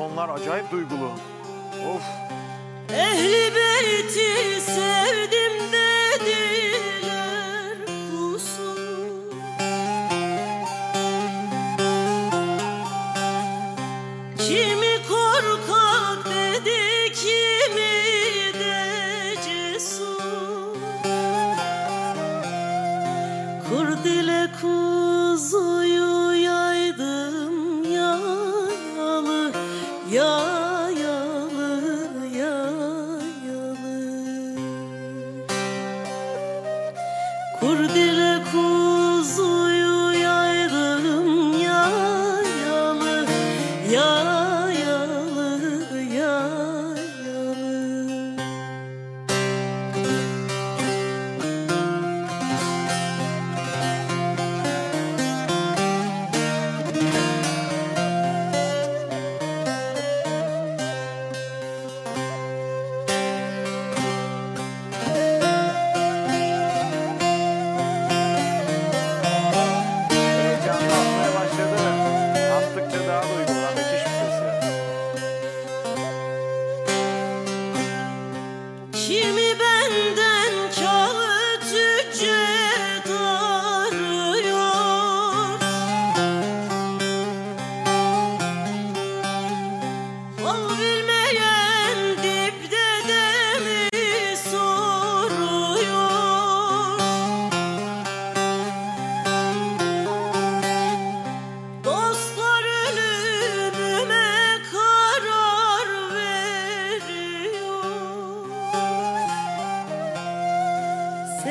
Sonlar acayip duygulu. Of. Ehli beyti sevdim dediler kusur Kimi korkak dedi kimi de cesur Kurdile kuzuyu Kurdile kuzuyu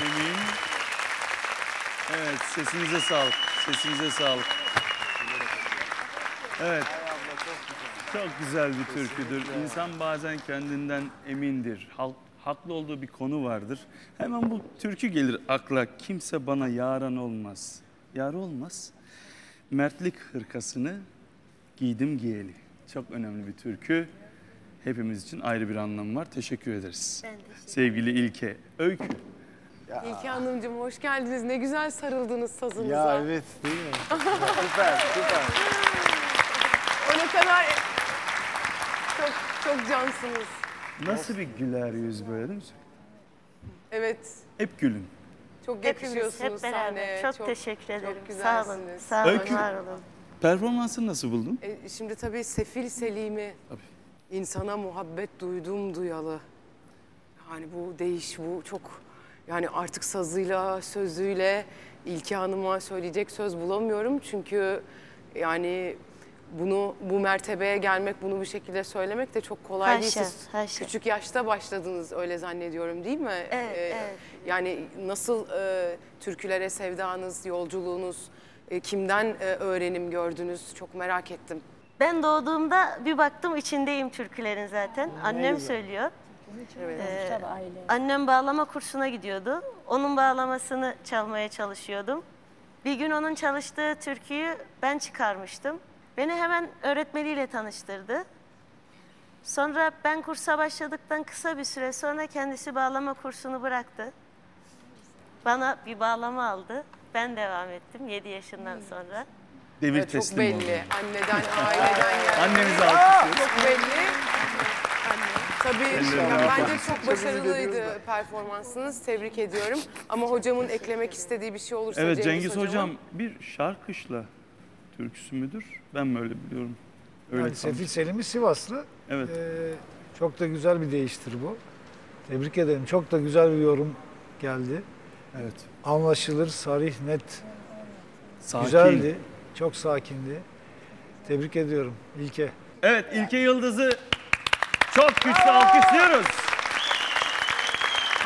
emin. Evet, sesinize sağlık. Sesinize sağlık. Evet. Çok güzel bir türküdür. İnsan bazen kendinden emindir. Halk, haklı olduğu bir konu vardır. Hemen bu türkü gelir akla. Kimse bana yaran olmaz. Yar olmaz. Mertlik hırkasını giydim giyeli. Çok önemli bir türkü. Hepimiz için ayrı bir anlamı var. Teşekkür ederiz. Sevgili İlke. Öykü. İlke Hanımcığım hoş geldiniz. Ne güzel sarıldınız sazınıza. Ya evet değil mi? süper süper. O ne kadar çok çok cansınız. Nasıl bir güler yüz böyle değil mi? Evet. Hep gülün. Çok Hepimiz yakışıyorsunuz hep beraber. sahneye. Çok, teşekkür ederim. Çok sağ olun. Sağ olun, Öykü- var olun. Performansını nasıl buldun? E, şimdi tabii Sefil Selim'i Tabii. insana muhabbet duydum duyalı. Yani bu değiş, bu çok yani artık sazıyla, sözüyle İlki Hanım'a söyleyecek söz bulamıyorum. Çünkü yani bunu bu mertebeye gelmek, bunu bir şekilde söylemek de çok kolay değil. Haşa, Siz haşa. küçük yaşta başladınız öyle zannediyorum değil mi? Evet, evet. Yani nasıl e, türkülere sevdanız, yolculuğunuz, e, kimden e, öğrenim gördünüz çok merak ettim. Ben doğduğumda bir baktım içindeyim türkülerin zaten. Annem söylüyor. Evet. Ee, annem bağlama kursuna gidiyordu. Onun bağlamasını çalmaya çalışıyordum. Bir gün onun çalıştığı türküyü ben çıkarmıştım. Beni hemen öğretmeniyle tanıştırdı. Sonra ben kursa başladıktan kısa bir süre sonra kendisi bağlama kursunu bıraktı. Bana bir bağlama aldı. Ben devam ettim 7 yaşından sonra. Devir Evet, çok teslim oldu. belli. Anneden, aileden geldi. Annemizi alkışlıyoruz. Çok belli. Tabii yani bence çok başarılıydı performansınız. Tebrik ediyorum. Ama hocamın eklemek istediği bir şey olursa Evet Cengiz hocamın- Hocam bir şarkışla türküsü müdür? Ben mi öyle biliyorum? Öyle Yani. Sefil Selim'i Sivaslı. Evet. Ee, çok da güzel bir değiştir bu. Tebrik ederim. Çok da güzel bir yorum geldi. Evet. Anlaşılır, sarih, net, Sakin. güzeldi. Çok sakindi. Tebrik ediyorum İlke. Evet İlke Yıldız'ı çok güçlü alkışlıyoruz.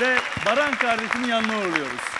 Ve Baran kardeşimin yanına uğurluyoruz.